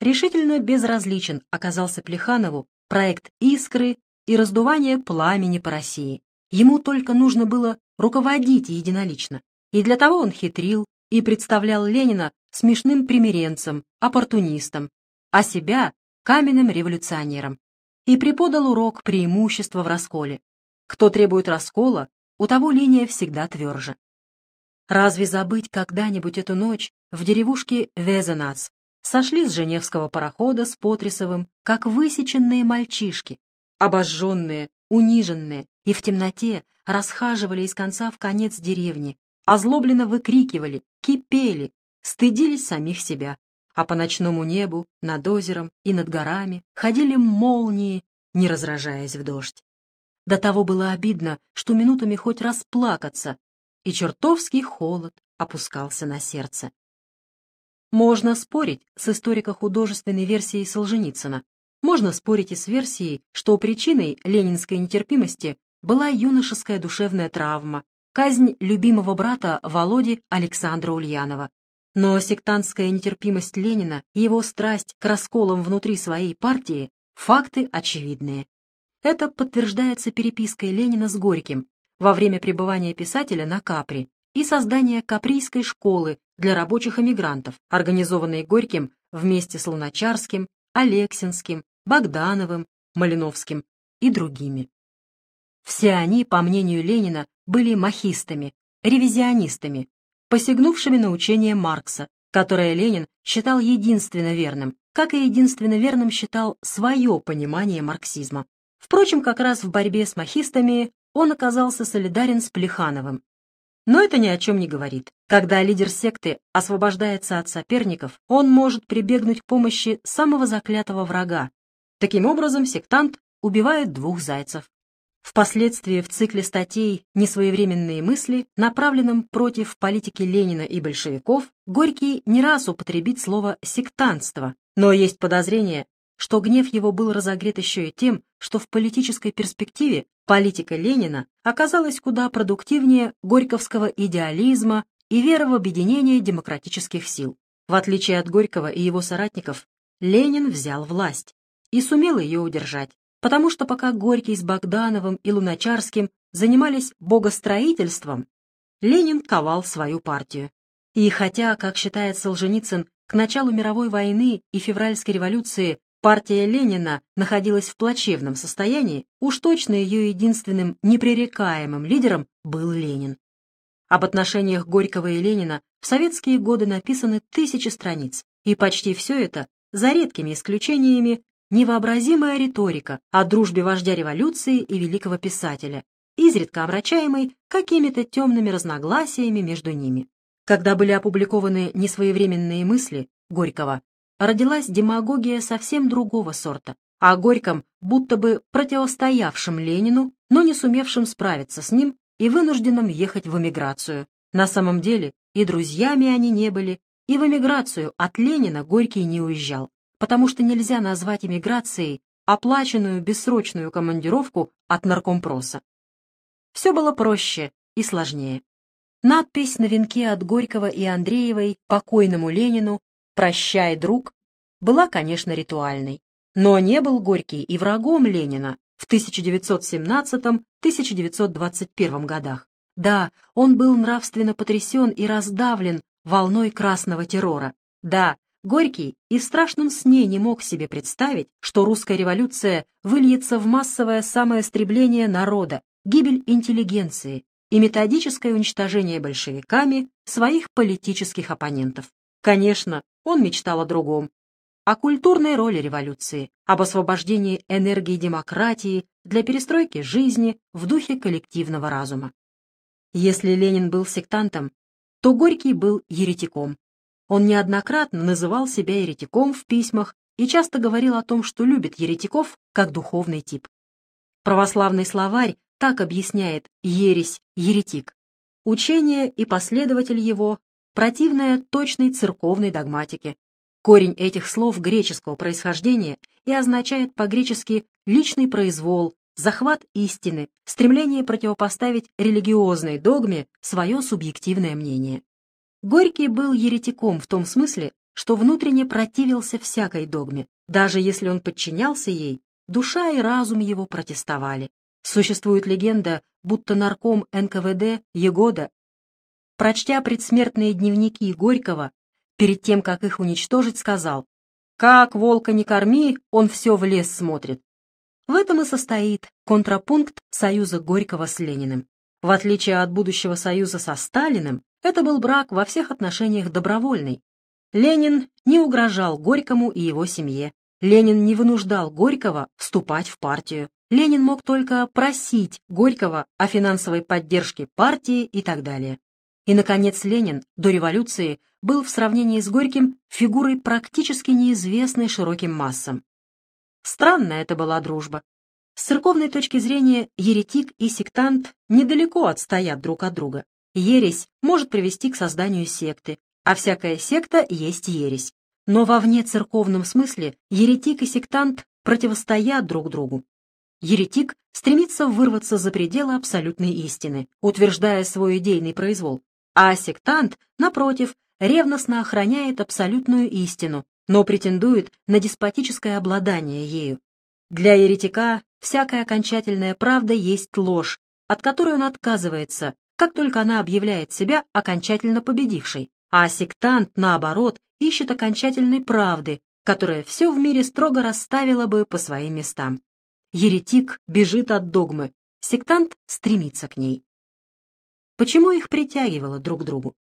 решительно безразличен оказался Плеханову проект «Искры» и раздувание пламени по России. Ему только нужно было руководить единолично, и для того он хитрил и представлял Ленина смешным примиренцем, оппортунистом, а себя каменным революционером, и преподал урок преимущества в расколе. Кто требует раскола, у того линия всегда тверже. Разве забыть когда-нибудь эту ночь в деревушке Везенац? Сошли с Женевского парохода с Потрисовым, как высеченные мальчишки, обожженные, униженные, и в темноте расхаживали из конца в конец деревни, озлобленно выкрикивали, кипели, стыдились самих себя. А по ночному небу, над озером и над горами ходили молнии, не разражаясь в дождь. До того было обидно, что минутами хоть расплакаться, и чертовский холод опускался на сердце. Можно спорить с историко-художественной версией Солженицына. Можно спорить и с версией, что причиной ленинской нетерпимости была юношеская душевная травма, казнь любимого брата Володи Александра Ульянова. Но сектантская нетерпимость Ленина и его страсть к расколам внутри своей партии – факты очевидные. Это подтверждается перепиской Ленина с Горьким, во время пребывания писателя на Капри и создания Каприйской школы для рабочих эмигрантов, организованной Горьким вместе с Луначарским, Алексинским, Богдановым, Малиновским и другими. Все они, по мнению Ленина, были махистами, ревизионистами, посягнувшими на учение Маркса, которое Ленин считал единственно верным, как и единственно верным считал свое понимание марксизма. Впрочем, как раз в борьбе с махистами он оказался солидарен с Плехановым. Но это ни о чем не говорит. Когда лидер секты освобождается от соперников, он может прибегнуть к помощи самого заклятого врага. Таким образом, сектант убивает двух зайцев. Впоследствии в цикле статей «Несвоевременные мысли», направленном против политики Ленина и большевиков, Горький не раз употребит слово «сектантство», но есть подозрение, что гнев его был разогрет еще и тем, что в политической перспективе политика Ленина оказалась куда продуктивнее горьковского идеализма и веры в объединение демократических сил. В отличие от Горького и его соратников, Ленин взял власть и сумел ее удержать, потому что пока Горький с Богдановым и Луначарским занимались богостроительством, Ленин ковал свою партию. И хотя, как считает Солженицын, к началу мировой войны и февральской революции партия Ленина находилась в плачевном состоянии, уж точно ее единственным непререкаемым лидером был Ленин. Об отношениях Горького и Ленина в советские годы написаны тысячи страниц, и почти все это, за редкими исключениями, невообразимая риторика о дружбе вождя революции и великого писателя, изредка омрачаемой какими-то темными разногласиями между ними. Когда были опубликованы несвоевременные мысли Горького, родилась демагогия совсем другого сорта, о Горьком, будто бы противостоявшим Ленину, но не сумевшим справиться с ним и вынужденным ехать в эмиграцию. На самом деле и друзьями они не были, и в эмиграцию от Ленина Горький не уезжал, потому что нельзя назвать эмиграцией оплаченную бессрочную командировку от наркомпроса. Все было проще и сложнее. Надпись на венке от Горького и Андреевой покойному Ленину «Прощай, друг» была, конечно, ритуальной. Но не был Горький и врагом Ленина в 1917-1921 годах. Да, он был нравственно потрясен и раздавлен волной красного террора. Да, Горький и в страшном сне не мог себе представить, что русская революция выльется в массовое самоистребление народа, гибель интеллигенции и методическое уничтожение большевиками своих политических оппонентов. Конечно, он мечтал о другом, о культурной роли революции, об освобождении энергии демократии для перестройки жизни в духе коллективного разума. Если Ленин был сектантом, то Горький был еретиком. Он неоднократно называл себя еретиком в письмах и часто говорил о том, что любит еретиков как духовный тип. Православный словарь так объясняет ересь, еретик. Учение и последователь его противная точной церковной догматике. Корень этих слов греческого происхождения и означает по-гречески «личный произвол», захват истины, стремление противопоставить религиозной догме свое субъективное мнение. Горький был еретиком в том смысле, что внутренне противился всякой догме. Даже если он подчинялся ей, душа и разум его протестовали. Существует легенда, будто нарком НКВД Егода, прочтя предсмертные дневники Горького, перед тем, как их уничтожить, сказал «Как волка не корми, он все в лес смотрит». В этом и состоит контрапункт союза Горького с Лениным. В отличие от будущего союза со Сталиным, это был брак во всех отношениях добровольный. Ленин не угрожал Горькому и его семье. Ленин не вынуждал Горького вступать в партию. Ленин мог только просить Горького о финансовой поддержке партии и так далее. И, наконец, Ленин до революции был в сравнении с Горьким фигурой практически неизвестной широким массам. Странная это была дружба. С церковной точки зрения еретик и сектант недалеко отстоят друг от друга. Ересь может привести к созданию секты, а всякая секта есть ересь. Но во вне церковном смысле еретик и сектант противостоят друг другу. Еретик стремится вырваться за пределы абсолютной истины, утверждая свой идейный произвол, а сектант, напротив, ревностно охраняет абсолютную истину, но претендует на деспотическое обладание ею. Для еретика всякая окончательная правда есть ложь, от которой он отказывается, как только она объявляет себя окончательно победившей, а сектант, наоборот, ищет окончательной правды, которая все в мире строго расставила бы по своим местам. Еретик бежит от догмы, сектант стремится к ней. Почему их притягивало друг к другу?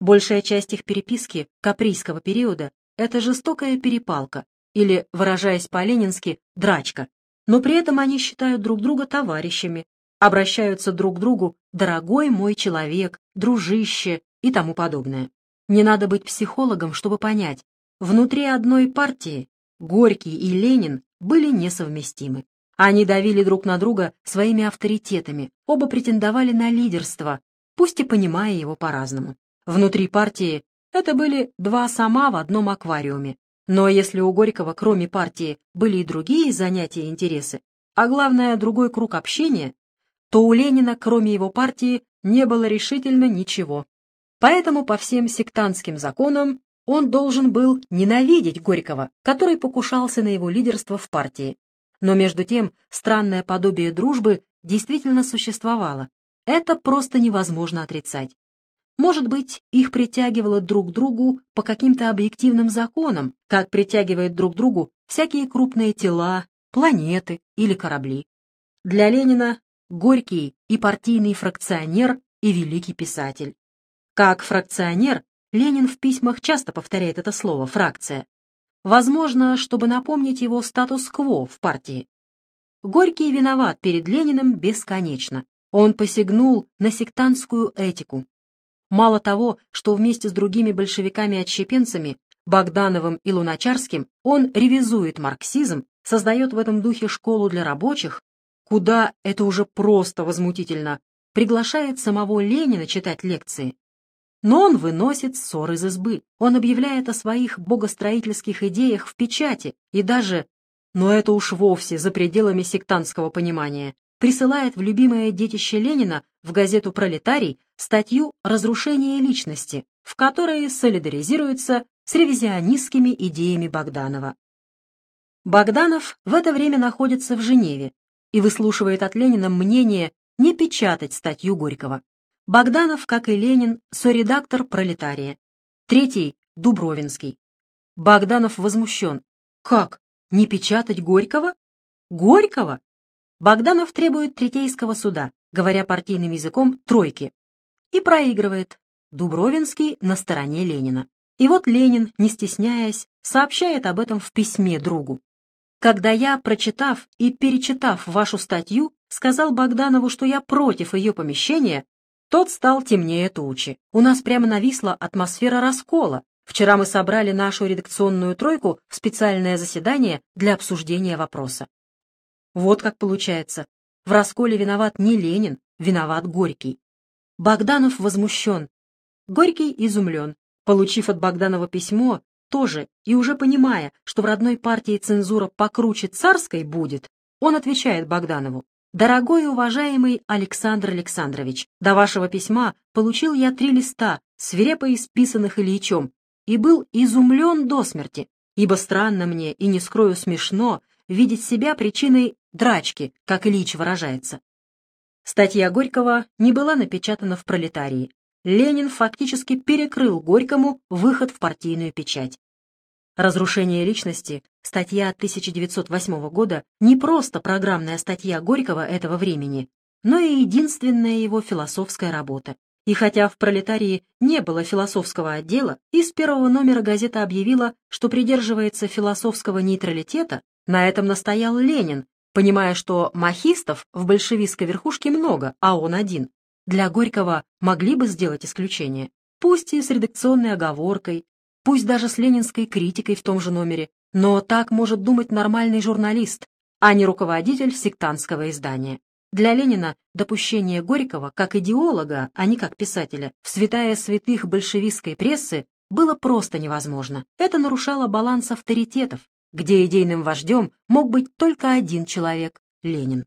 Большая часть их переписки каприйского периода — это жестокая перепалка, или, выражаясь по-ленински, драчка, но при этом они считают друг друга товарищами, обращаются друг к другу «дорогой мой человек», «дружище» и тому подобное. Не надо быть психологом, чтобы понять, внутри одной партии Горький и Ленин были несовместимы. Они давили друг на друга своими авторитетами, оба претендовали на лидерство, пусть и понимая его по-разному. Внутри партии это были два сама в одном аквариуме. Но если у Горького, кроме партии, были и другие занятия и интересы, а главное, другой круг общения, то у Ленина, кроме его партии, не было решительно ничего. Поэтому по всем сектантским законам он должен был ненавидеть Горького, который покушался на его лидерство в партии. Но между тем странное подобие дружбы действительно существовало. Это просто невозможно отрицать. Может быть, их притягивало друг к другу по каким-то объективным законам, как притягивает друг к другу всякие крупные тела, планеты или корабли. Для Ленина Горький и партийный фракционер, и великий писатель. Как фракционер, Ленин в письмах часто повторяет это слово «фракция», Возможно, чтобы напомнить его статус-кво в партии. Горький виноват перед Лениным бесконечно. Он посягнул на сектантскую этику. Мало того, что вместе с другими большевиками-отщепенцами, Богдановым и Луначарским, он ревизует марксизм, создает в этом духе школу для рабочих, куда, это уже просто возмутительно, приглашает самого Ленина читать лекции, но он выносит ссор из избы. Он объявляет о своих богостроительских идеях в печати и даже, но это уж вовсе за пределами сектантского понимания, присылает в любимое детище Ленина в газету «Пролетарий» статью «Разрушение личности», в которой солидаризируется с ревизионистскими идеями Богданова. Богданов в это время находится в Женеве и выслушивает от Ленина мнение не печатать статью Горького. Богданов, как и Ленин, соредактор «Пролетария». Третий — Дубровинский. Богданов возмущен. Как? Не печатать Горького? Горького? Богданов требует Третейского суда, говоря партийным языком «тройки», и проигрывает. Дубровинский на стороне Ленина. И вот Ленин, не стесняясь, сообщает об этом в письме другу. Когда я, прочитав и перечитав вашу статью, сказал Богданову, что я против ее помещения, тот стал темнее тучи. У нас прямо нависла атмосфера раскола. Вчера мы собрали нашу редакционную тройку в специальное заседание для обсуждения вопроса. Вот как получается. В расколе виноват не Ленин, виноват Горький. Богданов возмущен. Горький изумлен. Получив от Богданова письмо, тоже, и уже понимая, что в родной партии цензура покруче царской будет, он отвечает Богданову. Дорогой и уважаемый Александр Александрович, до вашего письма получил я три листа, свирепо исписанных Ильичом, и был изумлен до смерти, ибо странно мне и, не скрою, смешно видеть себя причиной драчки, как Ильич выражается. Статья Горького не была напечатана в «Пролетарии». Ленин фактически перекрыл Горькому выход в партийную печать. «Разрушение личности» статья 1908 года не просто программная статья Горького этого времени, но и единственная его философская работа. И хотя в «Пролетарии» не было философского отдела, из первого номера газета объявила, что придерживается философского нейтралитета, на этом настоял Ленин, понимая, что махистов в большевистской верхушке много, а он один. Для Горького могли бы сделать исключение, пусть и с редакционной оговоркой, пусть даже с ленинской критикой в том же номере, но так может думать нормальный журналист, а не руководитель сектантского издания. Для Ленина допущение Горького как идеолога, а не как писателя, в святая святых большевистской прессы было просто невозможно. Это нарушало баланс авторитетов, где идейным вождем мог быть только один человек — Ленин.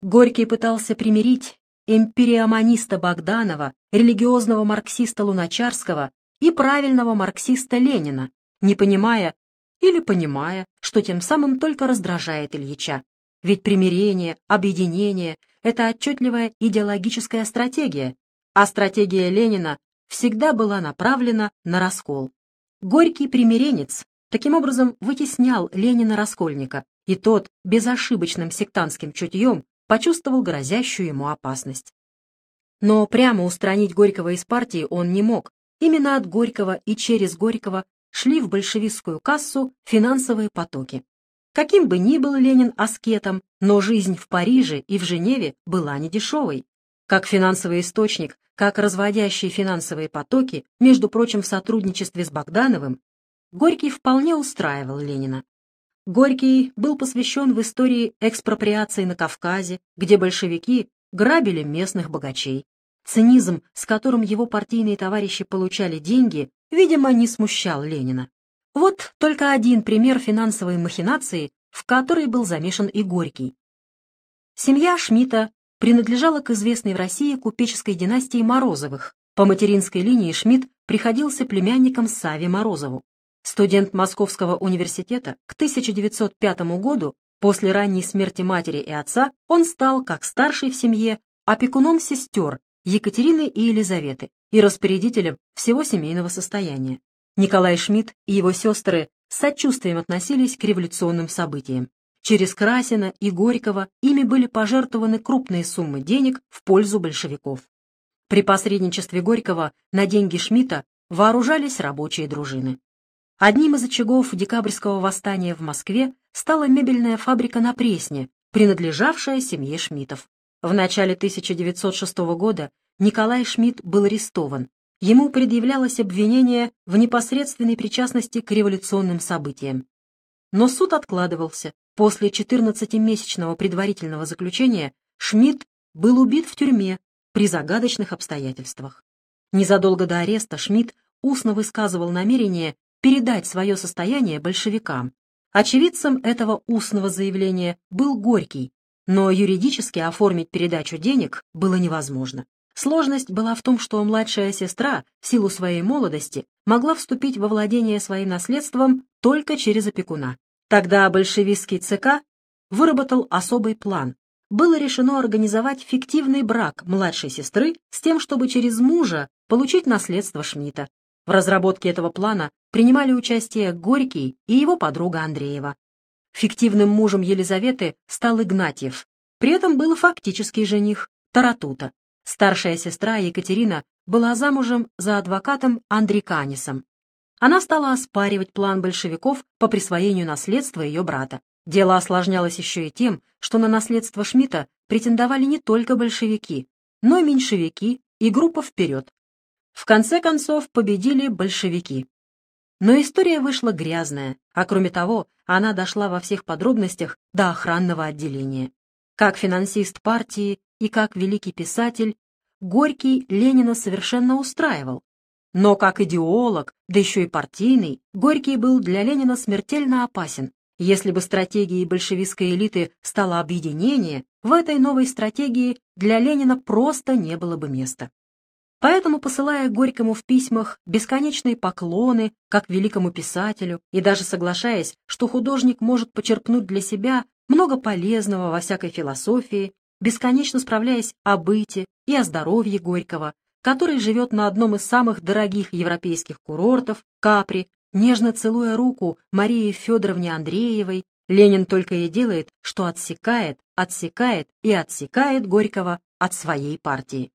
Горький пытался примирить эмпириоманиста Богданова, религиозного марксиста Луначарского и правильного марксиста Ленина, не понимая или понимая, что тем самым только раздражает Ильича. Ведь примирение, объединение — это отчетливая идеологическая стратегия, а стратегия Ленина всегда была направлена на раскол. Горький примиренец Таким образом, вытеснял Ленина-раскольника, и тот безошибочным сектантским чутьем почувствовал грозящую ему опасность. Но прямо устранить Горького из партии он не мог. Именно от Горького и через Горького шли в большевистскую кассу финансовые потоки. Каким бы ни был Ленин аскетом, но жизнь в Париже и в Женеве была недешевой. Как финансовый источник, как разводящие финансовые потоки, между прочим, в сотрудничестве с Богдановым, Горький вполне устраивал Ленина. Горький был посвящен в истории экспроприации на Кавказе, где большевики грабили местных богачей. Цинизм, с которым его партийные товарищи получали деньги, видимо, не смущал Ленина. Вот только один пример финансовой махинации, в которой был замешан и Горький. Семья Шмидта принадлежала к известной в России купеческой династии Морозовых. По материнской линии Шмидт приходился племянником Сави Морозову. Студент Московского университета к 1905 году, после ранней смерти матери и отца, он стал, как старший в семье, опекуном сестер Екатерины и Елизаветы и распорядителем всего семейного состояния. Николай Шмидт и его сестры с сочувствием относились к революционным событиям. Через Красина и Горького ими были пожертвованы крупные суммы денег в пользу большевиков. При посредничестве Горького на деньги Шмидта вооружались рабочие дружины. Одним из очагов декабрьского восстания в Москве стала мебельная фабрика на Пресне, принадлежавшая семье Шмидтов. В начале 1906 года Николай Шмидт был арестован. Ему предъявлялось обвинение в непосредственной причастности к революционным событиям. Но суд откладывался. После 14-месячного предварительного заключения Шмидт был убит в тюрьме при загадочных обстоятельствах. Незадолго до ареста Шмидт устно высказывал намерение передать свое состояние большевикам. Очевидцем этого устного заявления был Горький, но юридически оформить передачу денег было невозможно. Сложность была в том, что младшая сестра, в силу своей молодости, могла вступить во владение своим наследством только через опекуна. Тогда большевистский ЦК выработал особый план. Было решено организовать фиктивный брак младшей сестры с тем, чтобы через мужа получить наследство Шмидта. В разработке этого плана принимали участие Горький и его подруга Андреева. Фиктивным мужем Елизаветы стал Игнатьев. При этом был фактический жених Таратута. Старшая сестра Екатерина была замужем за адвокатом Андриканисом. Она стала оспаривать план большевиков по присвоению наследства ее брата. Дело осложнялось еще и тем, что на наследство Шмидта претендовали не только большевики, но и меньшевики и группа «Вперед», в конце концов победили большевики. Но история вышла грязная, а кроме того, она дошла во всех подробностях до охранного отделения. Как финансист партии и как великий писатель, Горький Ленина совершенно устраивал. Но как идеолог, да еще и партийный, Горький был для Ленина смертельно опасен. Если бы стратегией большевистской элиты стало объединение, в этой новой стратегии для Ленина просто не было бы места. Поэтому, посылая Горькому в письмах бесконечные поклоны, как великому писателю, и даже соглашаясь, что художник может почерпнуть для себя много полезного во всякой философии, бесконечно справляясь о быте и о здоровье Горького, который живет на одном из самых дорогих европейских курортов, Капри, нежно целуя руку Марии Федоровне Андреевой, Ленин только и делает, что отсекает, отсекает и отсекает Горького от своей партии.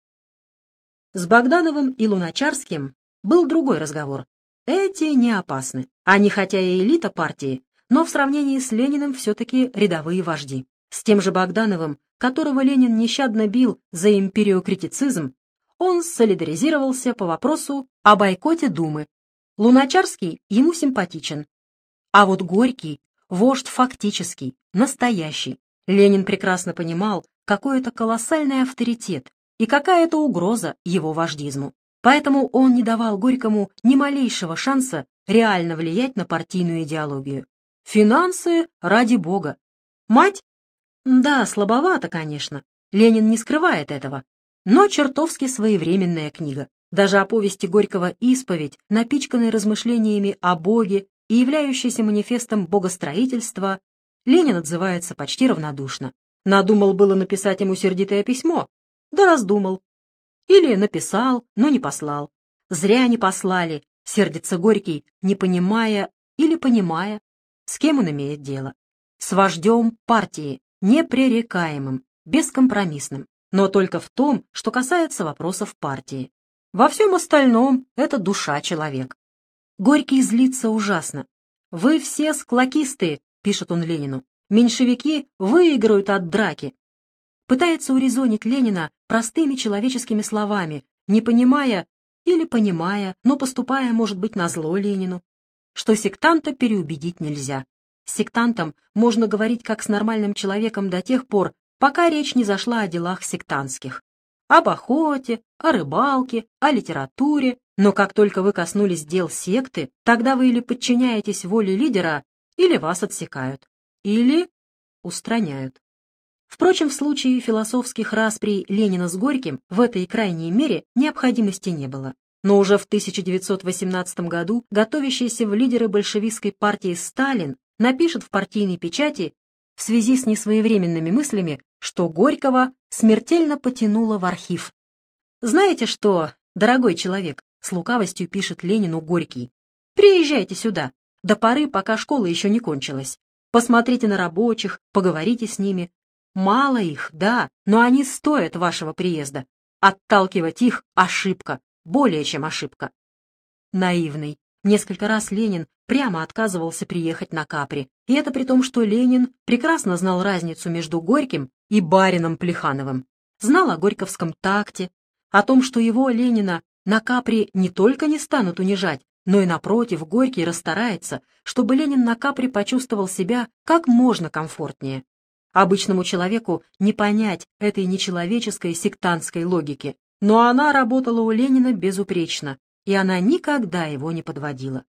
С Богдановым и Луначарским был другой разговор. Эти не опасны. Они хотя и элита партии, но в сравнении с Лениным все-таки рядовые вожди. С тем же Богдановым, которого Ленин нещадно бил за империокритицизм, он солидаризировался по вопросу о бойкоте Думы. Луначарский ему симпатичен. А вот Горький — вождь фактический, настоящий. Ленин прекрасно понимал, какой это колоссальный авторитет, и какая это угроза его вождизму. Поэтому он не давал Горькому ни малейшего шанса реально влиять на партийную идеологию. Финансы ради бога. Мать? Да, слабовато, конечно. Ленин не скрывает этого. Но чертовски своевременная книга. Даже о повести Горького «Исповедь», напичканной размышлениями о Боге и являющейся манифестом богостроительства, Ленин отзывается почти равнодушно. Надумал было написать ему сердитое письмо, да раздумал. Или написал, но не послал. Зря не послали, сердится Горький, не понимая или понимая, с кем он имеет дело. С вождем партии, непререкаемым, бескомпромиссным, но только в том, что касается вопросов партии. Во всем остальном это душа человек. Горький злится ужасно. «Вы все склокисты», — пишет он Ленину. «Меньшевики выиграют от драки, пытается урезонить Ленина простыми человеческими словами, не понимая или понимая, но поступая, может быть, на зло Ленину, что сектанта переубедить нельзя. С сектантом можно говорить как с нормальным человеком до тех пор, пока речь не зашла о делах сектантских. Об охоте, о рыбалке, о литературе, но как только вы коснулись дел секты, тогда вы или подчиняетесь воле лидера, или вас отсекают, или устраняют. Впрочем, в случае философских расприй Ленина с Горьким в этой крайней мере необходимости не было. Но уже в 1918 году готовящийся в лидеры большевистской партии Сталин напишет в партийной печати в связи с несвоевременными мыслями, что Горького смертельно потянуло в архив. «Знаете что, дорогой человек?» — с лукавостью пишет Ленину Горький. «Приезжайте сюда, до поры, пока школа еще не кончилась. Посмотрите на рабочих, поговорите с ними, Мало их, да, но они стоят вашего приезда. Отталкивать их — ошибка, более чем ошибка. Наивный. Несколько раз Ленин прямо отказывался приехать на Капри. И это при том, что Ленин прекрасно знал разницу между Горьким и барином Плехановым. Знал о горьковском такте, о том, что его, Ленина, на Капри не только не станут унижать, но и, напротив, Горький расстарается, чтобы Ленин на Капри почувствовал себя как можно комфортнее. Обычному человеку не понять этой нечеловеческой сектантской логики, но она работала у Ленина безупречно, и она никогда его не подводила.